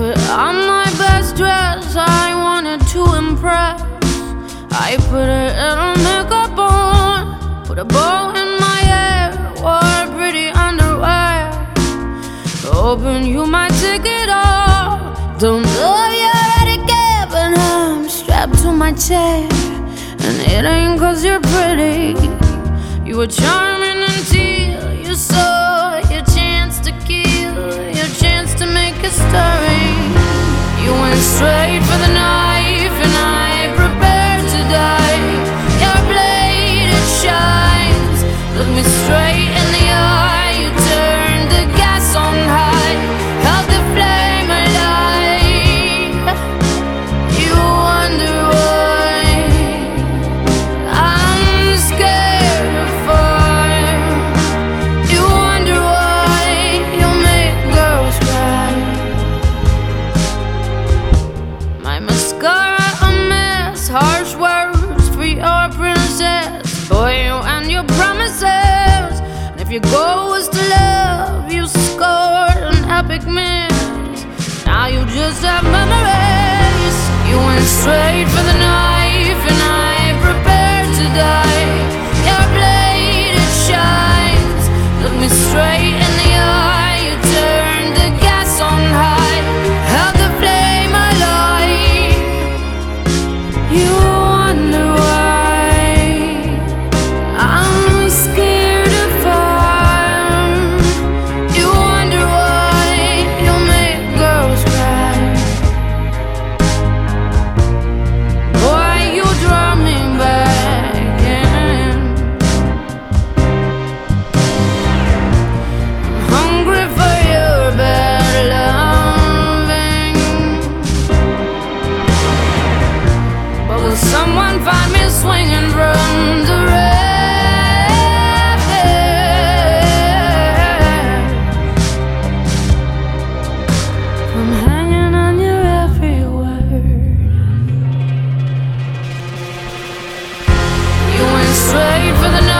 I'm my best dress, I wanted to impress. I put a little makeup on, put a bow in my hair, wore pretty underwear. Hoping you take it off. Don't know you're ready, but I'm strapped to my chair. And it ain't cause you're pretty. You were charming until you saw your chance to kill, your chance to make a story. If your goal was to love, you scored an epic miss. Now you just have memories. You went straight. made for the night.